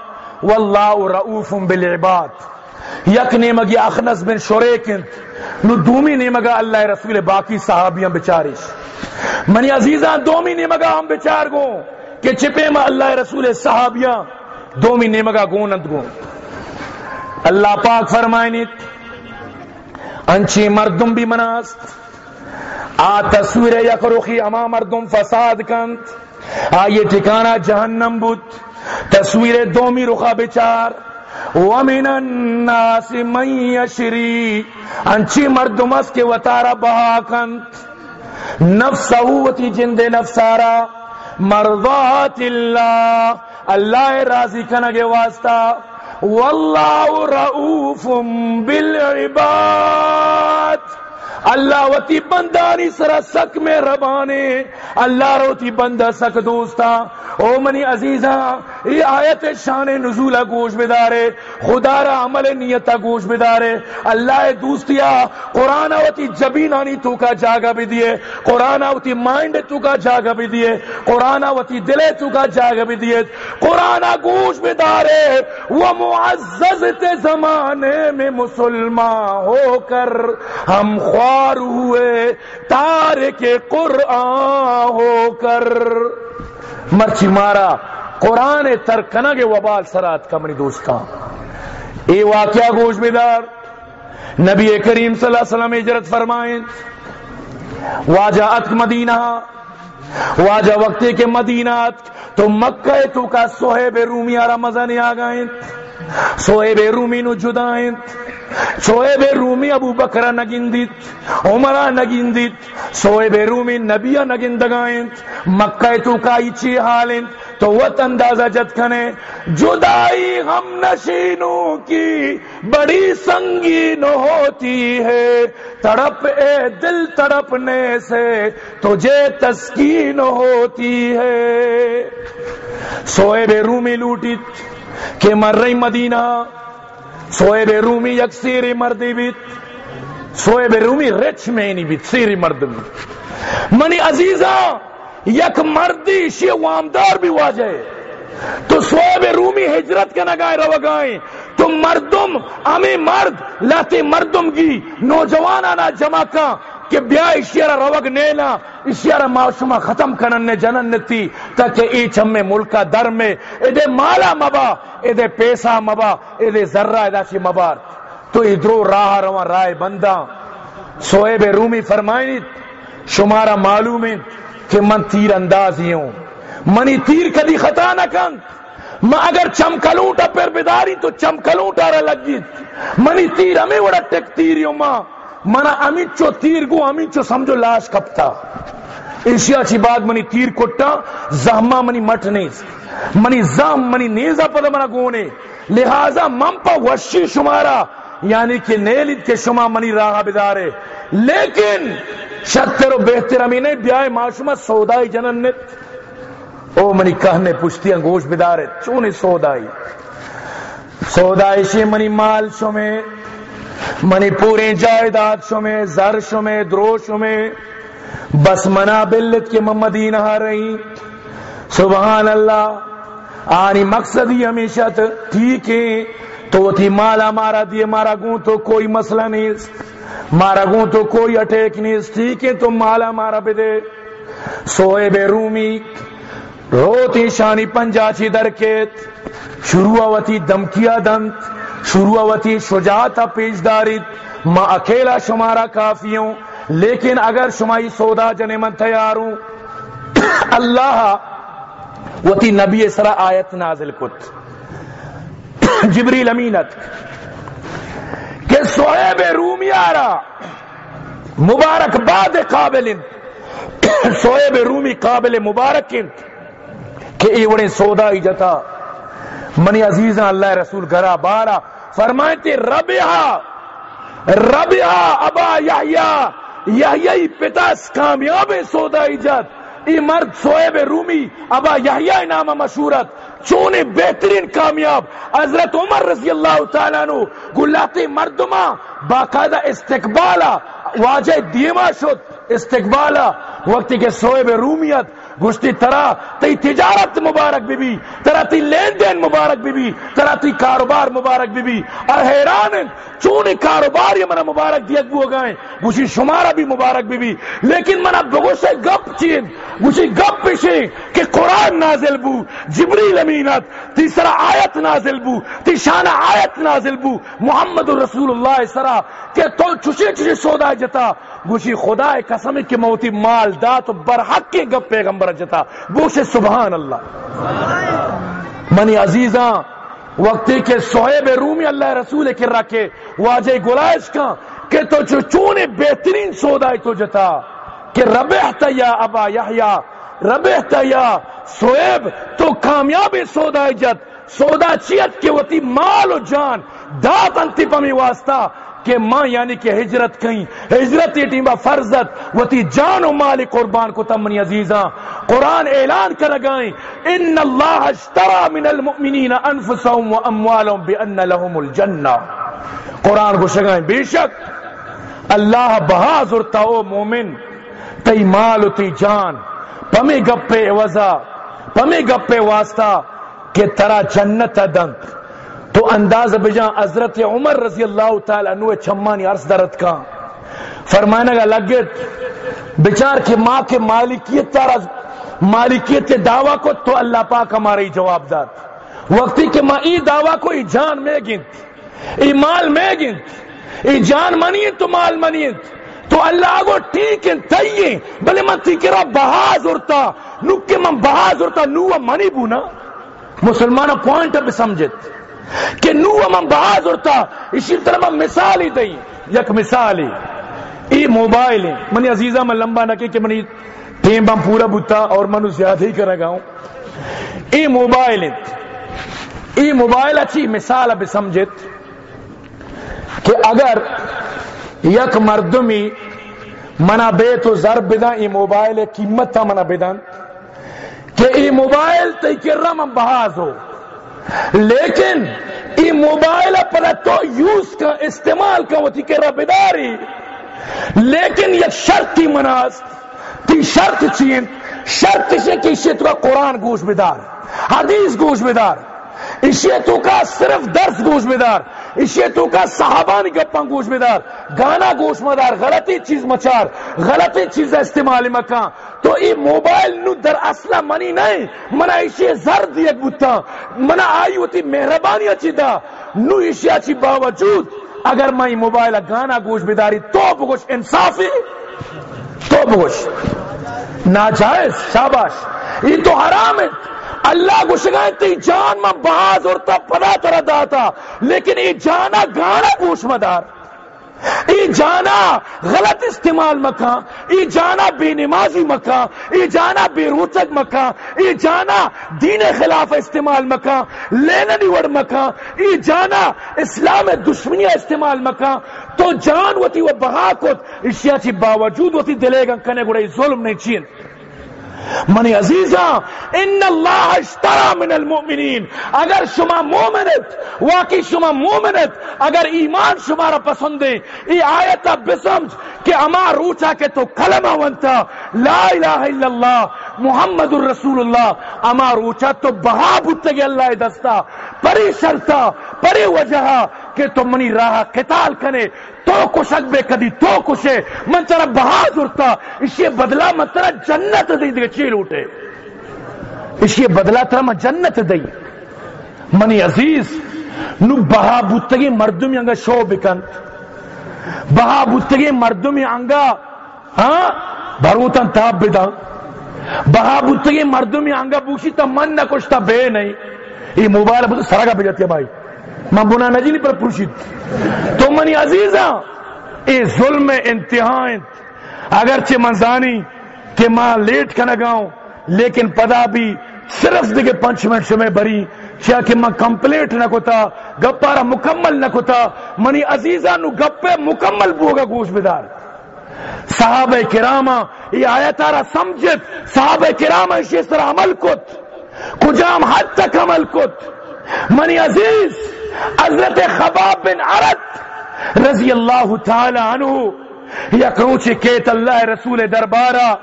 وَاللَّهُ رَؤُوفٌ بِالْعِبَادِ۔ یک نیمگی اخنس بن شریکن نو دومی نیمگا اللہ رسول باقی صحابیاں بچارش منی عزیزاں دو مہینے مگا ہم بچار گو کہ چپے ما اللہ رسول صحابیاں دو مہینے مگا گونند گو اللہ پاک فرمائنیت، انچی مردم بھی مناست. آ تصویر یک رخی اما مردم فساد کند. آ یہ ٹھکانہ جہنم بود. تصویر دومی رخا بچار. ومن الناس من یشری انچی مردم اس کے وطارہ بہا کند نفس اوتی جند نفسارا مرضات اللہ اللہ راضی کنگے واسطہ واللہ رؤوف بالعباد اللہ وتی بندانی سرا سک میں ربانے اللہ روتی بندہ سک دوستا او منی عزیزہ یہ آیت شان نزولہ گوش بدارے، خدا را عمل نیتا گوش بدارے۔ اللہ دوستیا قرآن وتی جبینانی تو کا جاگا بھی دیے قرآن وتی مائنڈ تو کا جاگا بھی دیے قرآن وتی دلے تو کا جاگا بھی دیے قرآن گوش بدارے، وہ معزز تے زمانے میں مسلمان ہو کر ہم خواہ ہوئے، تارک قرآن ہو کر۔ مرچی مارا، قرآن ترکنگ وبال سرات کمنی دوستان اے واقعہ گوش بیدار نبی کریم صلی اللہ علیہ وسلم اجرت فرمائیں۔ واجہ اتک مدینہ، واجہ وقتے کے مدینات تو مکہ تو کا سوہیب رومی آرہ مزہ نہیں آگائیں سوہیب رومی نو جدائیں سوہیب رومی ابو بکرہ نگندیت عمرہ نگندیت سوہیب رومی نبیہ نگندگائیں، مکہ تو کا ایچی حالیں، تو وط اندازہ جت کھنے، جدائی ہم نشینوں کی بڑی سنگین ہوتی ہے، تڑپ اے دل تڑپنے سے تجھے تسکین ہوتی ہے۔ سوئے بے رومی لوٹیت کہ مر رہی مدینہ، سوئے بے رومی یک سیری مردی بیت، سوئے بے رومی رچ میں نہیں بیت، سیری مرد میں۔ منی عزیزہ، یک مردی شی وامدار بھی واجہ تو سواب رومی ہجرت کے نگائے رو گائیں۔ تو مردم، امی مرد لاتے مردم کی نوجوان آنا جمع کا کہ بیا اشیارہ روگ نینا، اشیارہ معاشمہ ختم کنن نے جنن نتی تاکہ ای چمے ملکہ در میں ادھے مالا مبا ادھے پیسہ مبا ادھے ذرہ ادھا چی مبار تو ادھرو راہ روان رائے بندہ۔ سوئے رومی فرمائنی شمارا معلوم ہے کہ من تیر اندازی ہوں۔ منی تیر کدی خطا نہ کن۔ میں اگر چمکلوٹا پر بداری تو چمکلوٹا رہ لگیت۔ منی تیر ہمیں وڑا ٹک تیری ہوں ماں منا امیت چو تیر گو امیت چو سمجھو لاش کپتا۔ ایشیا چی بعد منی تیر کٹا زہمہ منی مٹ نہیں منی زہم منی نیزہ پدا منا گونے۔ لہذا من پا وشی شمارا یعنی کہ نیلید کے شما منی راہ بدارے۔ لیکن شتر و بہتر امینہ بیائے معاشمہ سودائی جننت او منی کہنے پشتی انگوش بدارے، چونی سودائی۔ سودائی شی منی مال شمے۔ منی پورے جائداد شمے زر شمے درو شمے بس منا بلت کے ممدینہ رہی۔ سبحان اللہ، آنی مقصد ہی ہمیشہ ٹھیک ہے۔ تو تھی مالا مارا دیے مارا گوں تو کوئی مسئلہ نہیں۔ مارا گوں تو کوئی اٹیک نہیں۔ ٹھیک ہے، تو مالا مارا بے دے۔ سوئے بے رومی، روتی شانی پنجاچی درکیت شروع ہوتی دمکیا دنت۔ شروع ہوتی شجاعت پیش داریت ما اکیلا شمارا کافی ہوں لیکن اگر شمائی سودا جنے من تیار ہوں اللہ وتی نبی سرا آیت نازل کت۔ جبریل امینت، کہ سوہب رومی آرا، مبارک بعد قابل سوہب رومی قابل مبارک کہ ایوڑے سودا ہی جتا۔ منی عزیزاں، اللہ رسول گھرا بارا فرمائتے ربیہا ربیہا ابا یحییٰ پتاس کامیاب سودا ہی ای مرد سوئب رومی، ابا یحییٰ نام مشہورت چونے بہترین کامیاب، حضرت عمر رضی اللہ تعالیٰ نو گلاتی مردمہ، باقاعدہ استقبالا واجہ دیما شد استقبالا وقتی کے سوئب رومیت گشتی ترا تی تجارت مبارک بی بی ترا تی لین دین مبارک بی بی ترا تی کاروبار مبارک بی بی اور حیران چون کاروبار یہ منا مبارک دیت بو گئے گوشی شمارا بھی مبارک بی بی لیکن منا بگوشے گپ چین، گوشی گپ پیشے کہ قرآن نازل بو، جبریل امینت، تیسرا آیت نازل بو تیشان آیت نازل بو۔ محمد رسول اللہ سرا، کہ تو چوشے چوشے سودا جتا۔ گوشی خدا قسم کے موتی مال دا تو برحق کے گپ پیغمبر جتا گوشے سبحان اللہ۔ منی عزیزاں، وقتی کے صحیب رومی اللہ رسول کے رکھے واجہ گلائش کا کہ تو چو چونے بہترین سودائی تو جتا کہ ربحت یا ابا یحییٰ ربحت یا صحیب تو کامیاب سودائی جت، سودا چیت کے وطی مال و جان دات انتی پمی واسطہ کہ ماں یعنی کہ ہجرت کہیں۔ ہجرت یہ ٹیمہ فرضت۔ وہ تی جان و مال قربان کو تمنی عزیزاں۔ قرآن اعلان کر گائیں ان اللہ اشترا من المؤمنین انفسهم و اموالهم بان لهم الجنہ۔ قرآن کو شگائیں بے شک اللہ بہا زرتا او مومن، تی مال و تی جان، پمی گپے وزا پمی گپے واسطہ کہ ترا جنت دنک تو انداز بجان حضرت عمر رضی اللہ تعالی عنہ چھمانی عرض درد کا۔ فرمانے کا لگت بچار کے ماں کے مالکیت تارا مالکیت دعویٰ کو تو اللہ پاک ہمارے جواب دار وقتی کے ماں ای دعویٰ کو ای جان میں گنت، ای مال میں گنت، ای جان منیت تو مال منیت۔ تو اللہ کو ٹھیک ہے تیئے بلے من تی کرا بہاز ارتا نکے من بہاز ارتا نو منی بونا۔ مسلمانہ پوائنٹ اب سمجھت۔ کہ نو من بہاز ارتا اسی طرح من مثال ہی دئی یک مثال ہی ای موبائل ہے منی عزیزہ من لمبا نہ کہ منی ٹیم بم پورا بتا اور منو زیادہ ہی کرا گاؤں ای موبائل ہے ای موبائل اچھی مثال اب سمجھت کہ اگر یک مردمی منا بے تو ضرب بدا ای موبائل قیمت تھا منا بدن، کہ ای موبائل تی کرم ہم بحاظ ہو۔ لیکن ای موبائل پر تو یوز کا استعمال کا وہ کہ کرا بداری لیکن یہ شرط تی مناس تی شرط چین، شرط سے کہ اسے تو قرآن گوش بدار، حدیث گوش بدار اسے تو کا صرف درس گوش بدار اسے تو کا صحابانی گپاں گوش بدار گانا گوش مدار غلطی چیز مچار، غلطی چیز استعمال مکان۔ تو ای موبائل نو در اصلا منی نہیں، منا اسے زر دیت بوتا، منا آئی ہوتی مہربانی اچھی دا، نو اسے اچھی باوجود، اگر میں موبائل گانا گوش بداری تو بگوش انصافی، تو بگوش۔ ناجائز، شاباش۔ یہ تو حرام ہے۔ اللہ کو تی جان میں باز اور تب پدا ترہ داتا۔ لیکن یہ جانا گانا گوش مدار ای جانا غلط استعمال مکان ای جانا بے نمازی مکان ای جانا بے روچک مکان ای جانا دین خلاف استعمال مکان لیننی وڑ مکان ای جانا اسلام دشمنی استعمال مکان تو جان وتی و بہا کت۔ اشیاء چی باوجود وتی دلے گا کنے گوڑے ظلم نہیں چین۔ منی عزیزا، ان اللہ اشترا من المؤمنین۔ اگر شما مومنت، واقعی شما مومنت، اگر ایمان شمارا پسند ہے ای آیتا بسمج کہ اما روچا کے تو کلمہ ونتا، لا الہ الا اللہ، محمد الرسول اللہ۔ اما روچا تو بہا بتگی اللہ دستا، پری شرطا، پری وجہ کہ تو منی راہ قتال کنے۔ تو کشک بے کدی تو کشے من چرا بہاد ارتا اسی بدلا من ترا جنت دی دیگه چیل اٹھے اسی بدلا ترا من جنت دی منی عزیز، نو بہا بوتگی مردمی انگا شو بکن۔ بہا بوتگی مردمی انگا ہاں بروتن تاب بدا بہا بوتگی مردمی انگا بوشی تا من نہ کچھ تا بے نہیں۔ یہ موبائل سرگا بجاتی ہے بھائی۔ میں بنا نجی پر پرشید. تو منی عزیزاں، اے ظلم انتہائیں اگرچہ منزانی کہ ماں لیٹ کا نگاؤں لیکن پدا بھی صرف دیکھے پنچ منٹ سے میں بری چاہ کہ ماں کمپلیٹ نہ کتا گپارا مکمل نہ کتا، منی عزیزاں نو گپے مکمل بوگا گوش بدار. صحابہ کراما یہ آیت آرہ سمجھت، صحابہ کراما اسی طرح عمل کت، کجام حد تک عمل کت. منی عزیز حضرت خباب بن عرت رضی اللہ تعالی عنہ، یا کروچے کیت اللہ رسول دربارہ،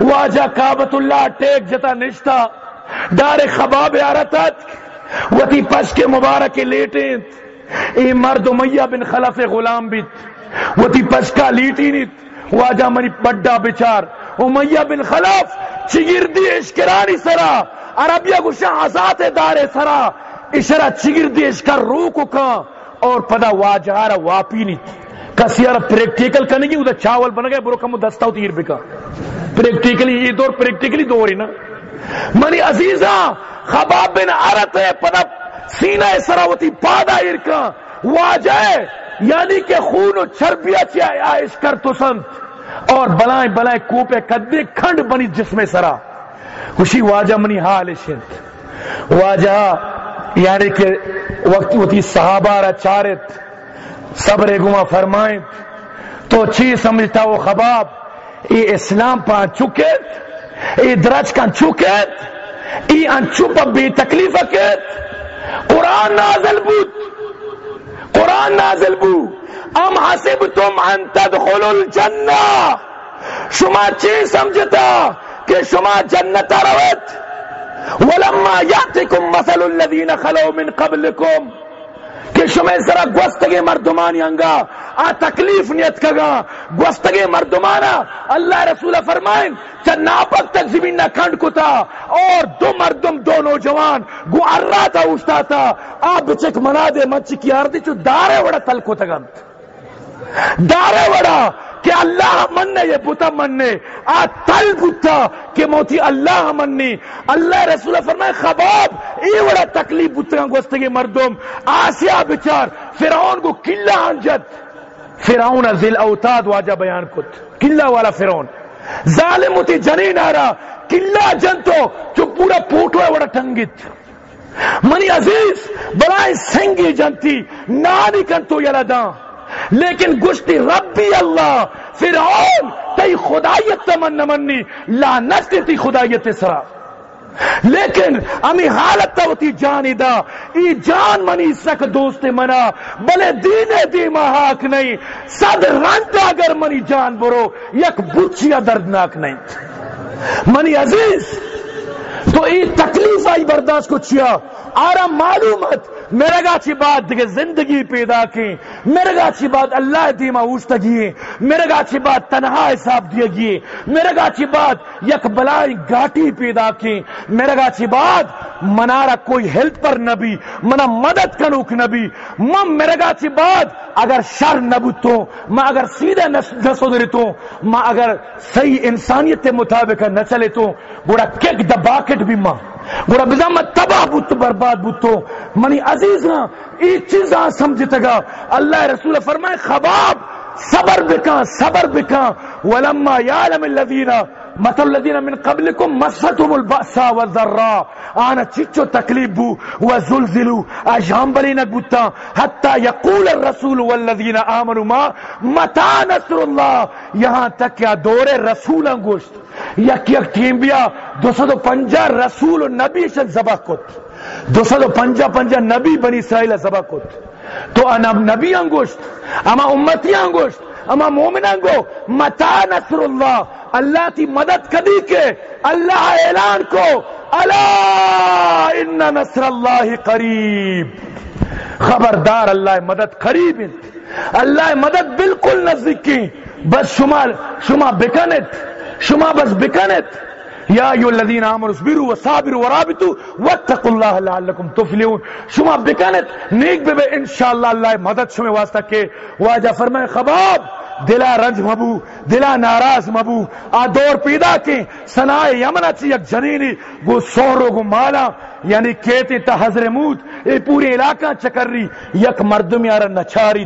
واجہ کعبت اللہ ٹیک جتا نشتا، دار خباب عرتت، وتی پش کے مبارک لیٹیں ای مرد امیہ بن خلف غلام بیت، وتی پش کا لیٹی نیت واجہ منی بڑا بچار، امیہ بن خلف چگردی اشکرانی سرا، عربیہ گوشہ آزاد دار سرا اشرا چگر دیش کا رو کو کا اور پدا واجہارا واپی نہیں کسی یارا پریکٹیکل کرنے گی ادھر چاول بن گئے، برو کم دستا ہوتی تیر بکا۔ پریکٹیکلی یہ دور پریکٹیکلی دور ہی نا۔ منی عزیزا خباب بن عرت ہے، پدا سینہ سراوتی پادا ارکا واجہ یعنی کہ خون و چربیا چاہے آئش کر تو سنت۔ اور بلائیں بلائیں کوپے کدے کھنڈ بنی جسم سرا۔ خوشی واجہ منی حال شنت۔ واجہ یعنی کہ وقت ہوتی صحابہ را چارت، صبر گما فرمائیں۔ تو چی سمجھتا وہ خباب، ای اسلام پا چکت ای درج کن چکت ای انچو پا بے تکلیف کت قرآن نازل بود۔ قرآن نازل بود۔ ام حسبتم ان تدخلوا الجنہ۔ شما چی سمجھتا کہ شما جنت روت ولما ياتكم مثل الذين خلوا من قبلكم، کہ شمع سرا گوستگی مردمانی انگا، آ تکلیف نیت کگا گوستگی مردمانا، اللہ رسول فرمائیں چا ناپک تک زمین نہ کھنڈ کتا، اور دو مردم، دو نوجوان، گو ارہ تا اوشتا تا، آ بچک منا دے، منچ کی آردی چو دارے وڑا تل کو تگمت دارے وڑا کہ اللہ مننے، یہ بوتا مننے۔ آ تل بوتا کہ موتی اللہ مننے اللہ رسول فرمائے، خباب، ای وڑا تکلیف بوتا گوستگی مردم۔ آسیا بچار، فرعون کو کلہ انجد۔ فرعون ذل اوتاد واجہ بیان کت۔ کلہ والا فرعون۔ ظالم ہوتی جنین آرا کلہ جنتو جو پورا پوٹو ہے، وڑا ٹنگت۔ منی عزیز، بلائے سنگی جنتی۔ نانی کنتو یلدان لیکن گشتی ربی اللہ، فرعون تی خدایت تمن منی لعنت تی خدایت سرا لیکن امی حالت تا ہوتی جانی دا، ای جان منی سک دوست منا، بلے دین دی محاک نہیں صد رنت اگر منی جان برو، یک بچیا دردناک نہیں منی عزیز، تو ای تکلیف آئی برداشت کو چیا؟ آرام معلومت میرے گا چی بات دیکھے زندگی پیدا کی، میرے گا چی بات اللہ دیما اوشتگی میرے گا چی بات تنہا حساب دیا گی میرے گا چی بات یک بلائی گاٹی پیدا کی، میرے گا چی بات منارا کوئی ہیلپ پر نبی، منا مدد کنوک نبی من میرے گا چی بات اگر شر نبو تو ما اگر سیدھے نسو دری تو ما اگر صحیح انسانیت مطابق نہ چلے تو، بڑا کک دا باکٹ بھی ماں۔ گوڑا بزامت تباہ بوتو برباد بوتو منی عزیز نا ایک چیز آن سمجھتا گا۔ اللہ رسول فرمائے، خباب، صبر بکا صبر بکا۔ ولما یعلم الذین، مثل الذين من قبلكم مستهم البأساء والضراء۔ آنا چچو تکلیف بو وزلزلوا اجام بلینک بوتا۔ حتی یقول الرسول والذین آمنوا ما، متا نصر اللہ۔ یہاں تک یا دور رسول انگوشت یک یک ٹیم بیا، دو سو پنجا رسول و نبی شد زبا کت. دو سو پنجا پنجا نبی بنی اسرائیل زبا کت. تو انا نبی انگوشت، اما امتی انگوشت، اما مومنان گو متا نصر اللہ اللہ کی مدد کدی کے، اللہ اعلان کو اللہ ان نصر اللہ قریب. خبردار اللہ مدد قریب اللہ مدد بالکل نزدیکی بس شما شما بکنت شما بس بکنت یا ایو الذین آمنوا اصبروا وصابروا ورابطوا واتقوا الله لعلكم تفلحون. شما بکنت نیک بے بے انشاءاللہ اللہ مدد شما واسطہ کے. واجہ فرمائے، خباب، دلا رنج مبو، دلا ناراض مبو. آ دور پیدا کے سنائے یمنا چی یک جنینی، گو سورو گو مالا. یعنی کہتے تا حضر موت اے پوری علاقہ چکر رہی یک مردم یارا نچاری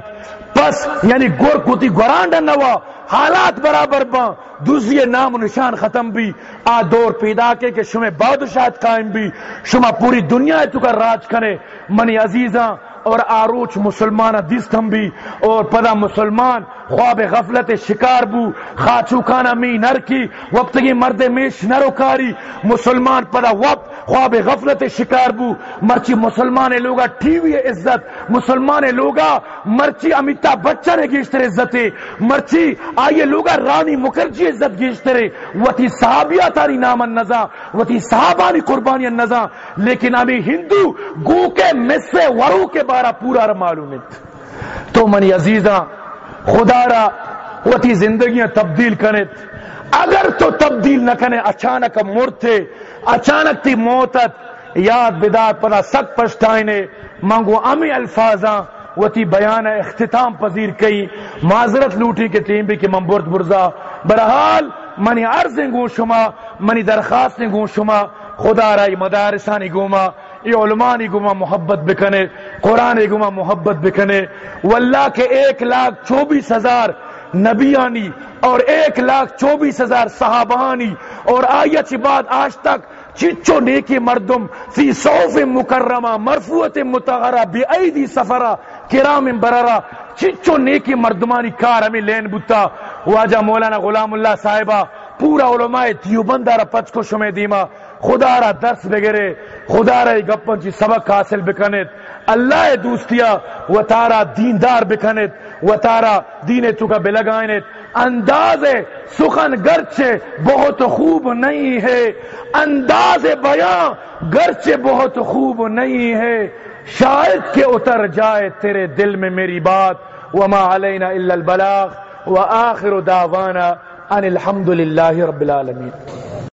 پس یعنی گور کتی گورانڈا نوا، حالات برابر با، دوسری نام و نشان ختم بھی آ دور پیدا کے کہ شمع بادشاہت قائم بھی شما پوری دنیا تو کا راج کرے، منی عزیزاں اور آروچ مسلمان دستم بھی، اور پدا مسلمان خواب غفلت شکار بو خاچوکانا می نر کی، وقت کی مرد میش نروکاری مسلمان پدا وقت خواب غفلت شکار بو، مرچی مسلمان لوگا ٹی وی عزت، مسلمان لوگا مرچی امیتا بچہ نے گیشتر عزت مرچی آئیے لوگا رانی مکرجی عزت گیشتر وتی صحابیہ تاری نام النزا، وتی صحابانی قربانی النزا، لیکن امی ہندو گو کے مصر ورو کے بارا پورا معلومت تو منی عزیزاں خدا را وتی زندگیاں تبدیل کرنے اگر تو تبدیل نہ کرنے اچانک مرتے اچانک تی موتت یاد بدات پدا سک پشتائنے منگو امی الفاظاں وتی بیان اختتام پذیر کئی۔ معذرت لوٹی کے ٹیم بھی کہ من برد برزا۔ برحال منی عرضیں گو شما، منی درخواستیں گو شما۔ خدا رائی مدارسانی گوما یہ علمانی گما محبت بکنے، قرآن گما محبت بکنے۔ واللہ کے ایک لاکھ چوبیس ہزار نبیانی اور ایک لاکھ چوبیس ہزار صحابانی اور آیت بعد آج تک چچو نیکی مردم فی صوف مکرمہ مرفوعت متغرہ بی ایدی سفرہ کرام بررہ چچو نیکی مردمانی کار ہمیں لین بتا واجہ مولانا غلام اللہ صاحبہ، پورا علماء دیوبندارہ پچ کو شمی دیما۔ خدا را درس بگرے۔ خدا را گپن چی سبق حاصل بکنت اللہ دوستیا و تارا دیندار بکنت و تارا دین تو کا بلگائنت انداز سخن گرچہ بہت خوب نہیں ہے۔ انداز بیان گرچہ بہت خوب نہیں ہے۔ شاید کہ اتر جائے تیرے دل میں میری بات۔ وما علینا الا البلاغ۔ وآخر دعوانا ان الحمد للہ رب العالمین۔